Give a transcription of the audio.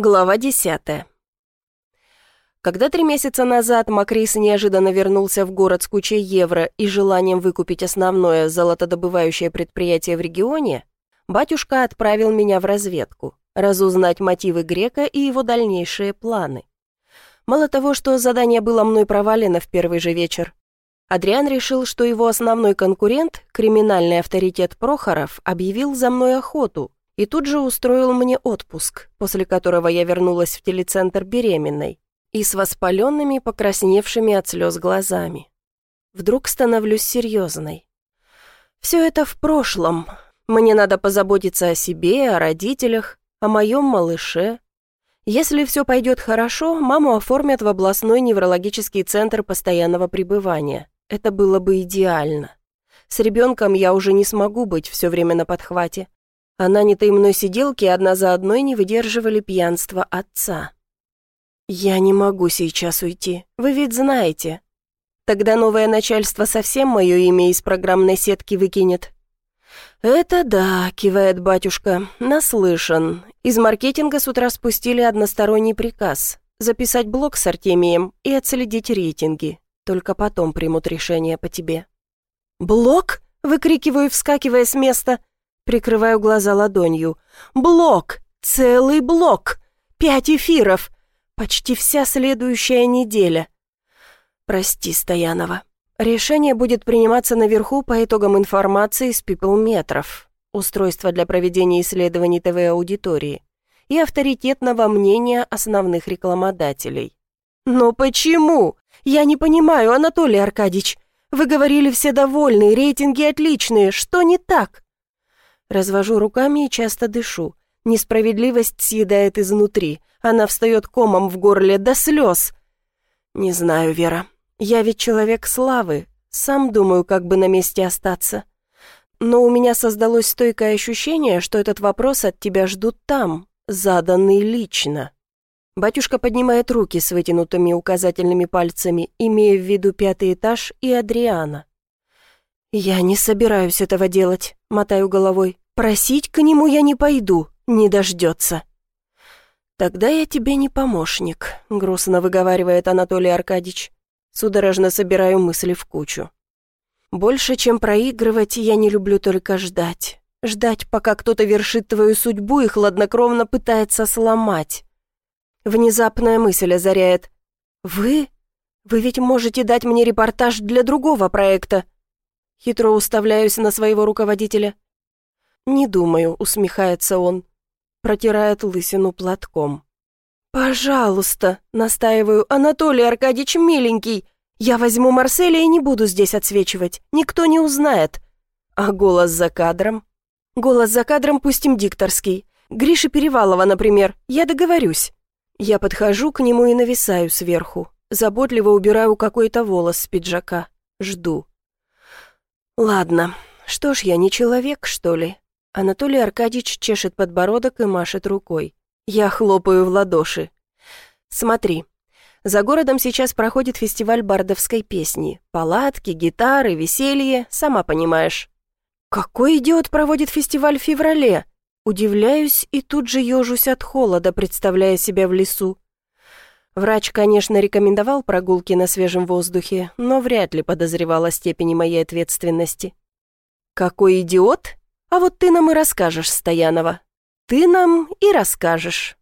Глава десятая. Когда три месяца назад Макрис неожиданно вернулся в город с кучей евро и желанием выкупить основное золотодобывающее предприятие в регионе, батюшка отправил меня в разведку, разузнать мотивы грека и его дальнейшие планы. Мало того, что задание было мной провалено в первый же вечер, Адриан решил, что его основной конкурент, криминальный авторитет Прохоров, объявил за мной охоту, и тут же устроил мне отпуск, после которого я вернулась в телецентр беременной и с воспаленными, покрасневшими от слез глазами. Вдруг становлюсь серьезной. Все это в прошлом. Мне надо позаботиться о себе, о родителях, о моем малыше. Если все пойдет хорошо, маму оформят в областной неврологический центр постоянного пребывания. Это было бы идеально. С ребенком я уже не смогу быть все время на подхвате, а нанятые мной сиделки одна за одной не выдерживали пьянства отца. «Я не могу сейчас уйти, вы ведь знаете. Тогда новое начальство совсем мое имя из программной сетки выкинет». «Это да», — кивает батюшка, — «наслышан. Из маркетинга с утра спустили односторонний приказ записать блог с Артемием и отследить рейтинги. Только потом примут решение по тебе». «Блок?» — выкрикиваю, вскакивая с места. Прикрываю глаза ладонью. «Блок! Целый блок! Пять эфиров! Почти вся следующая неделя!» «Прости, Стоянова. Решение будет приниматься наверху по итогам информации с пиплметров, устройства для проведения исследований ТВ-аудитории и авторитетного мнения основных рекламодателей». «Но почему? Я не понимаю, Анатолий Аркадьевич. Вы говорили, все довольны, рейтинги отличные. Что не так?» Развожу руками и часто дышу. Несправедливость съедает изнутри. Она встает комом в горле до слез. Не знаю, Вера. Я ведь человек славы. Сам думаю, как бы на месте остаться. Но у меня создалось стойкое ощущение, что этот вопрос от тебя ждут там, заданный лично. Батюшка поднимает руки с вытянутыми указательными пальцами, имея в виду пятый этаж и Адриана. «Я не собираюсь этого делать», — мотаю головой. «Просить к нему я не пойду, не дождется». «Тогда я тебе не помощник», — грустно выговаривает Анатолий Аркадьевич. Судорожно собираю мысли в кучу. «Больше, чем проигрывать, я не люблю только ждать. Ждать, пока кто-то вершит твою судьбу и хладнокровно пытается сломать». Внезапная мысль озаряет. «Вы? Вы ведь можете дать мне репортаж для другого проекта, Хитро уставляюсь на своего руководителя. «Не думаю», — усмехается он. Протирает лысину платком. «Пожалуйста», — настаиваю, «Анатолий Аркадьевич миленький, я возьму Марселя и не буду здесь отсвечивать, никто не узнает». А голос за кадром? Голос за кадром пустим дикторский. Гриши Перевалова, например, я договорюсь. Я подхожу к нему и нависаю сверху. Заботливо убираю какой-то волос с пиджака. Жду. «Ладно, что ж я, не человек, что ли?» Анатолий Аркадьевич чешет подбородок и машет рукой. Я хлопаю в ладоши. «Смотри, за городом сейчас проходит фестиваль бардовской песни. Палатки, гитары, веселье, сама понимаешь». «Какой идиот проводит фестиваль в феврале?» Удивляюсь и тут же ежусь от холода, представляя себя в лесу. Врач, конечно, рекомендовал прогулки на свежем воздухе, но вряд ли подозревал о степени моей ответственности. «Какой идиот? А вот ты нам и расскажешь, Стоянова. Ты нам и расскажешь».